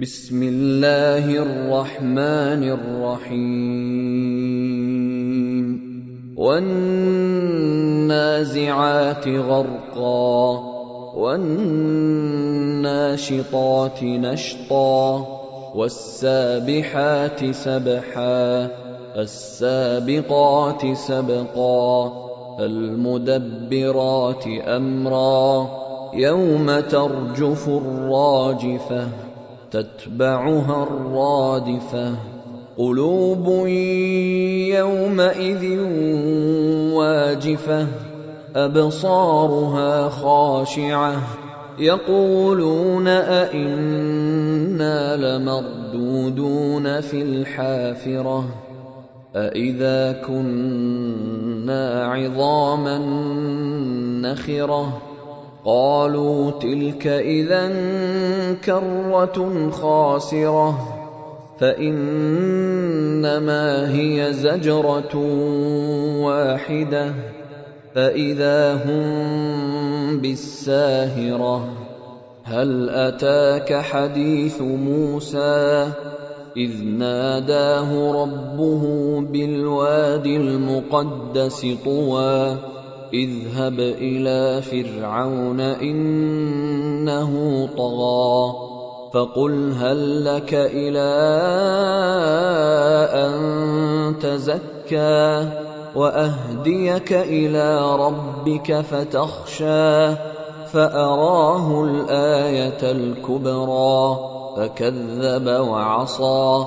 بسم الله الرحمن الرحيم. والنازعات غرقا والناشطات نشطا والسابحات سبحا السابقات سبقا المدبرات أمرا. يوم ترجف الراجفة تتبعها الرادفة قلوب يومئذ واجفة أبصارها خاشعة يقولون أئنا لمردودون في الحافرة أإذا كنا عظاما نخرة قالوا تلك إذا كرة خاسرة فإنما هي زجرة واحدة فإذا هم بالساهرة. هل أتاك حديث موسى؟ إذ ناداه ربه بالواد المقدس طوى. اذهب إلى فرعون إنه طغى فقل هل لك إلى أن تزكى وأهديك إلى ربك فتخشى فأراه الآية الكبرى فكذب وعصى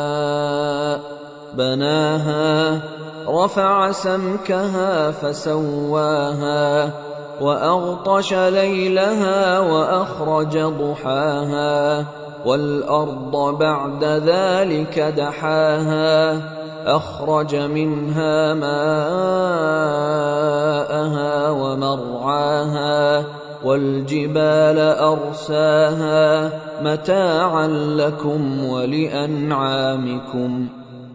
بناها رفع سمكها فسواها وأغطش ليلها وأخرج ضحاها والأرض بعد ذلك دحاها أخرج منها ماءها ومرعاها والجبال أرساها متاعا لكم ولأنعامكم.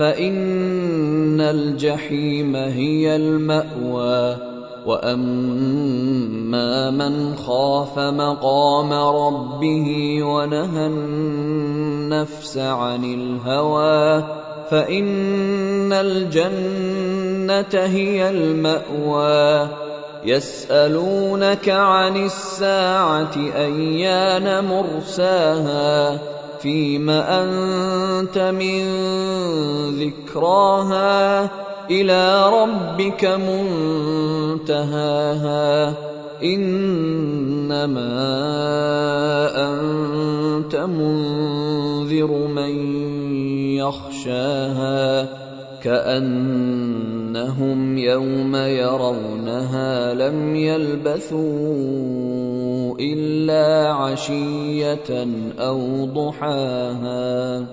فإن الجحيم هي المأوى وأما من خاف مقام ربه ونهى النفس عن الهوى فإن الجنة هي المأوى. يسألونك عن الساعة أيان مرساها؟ فيم أنت من ذكراها إلى ربك منتهاها إنما أنت منذر من يخشاها كأنهم يوم يرونها لم يلبثوا إلا عشية أو ضحاها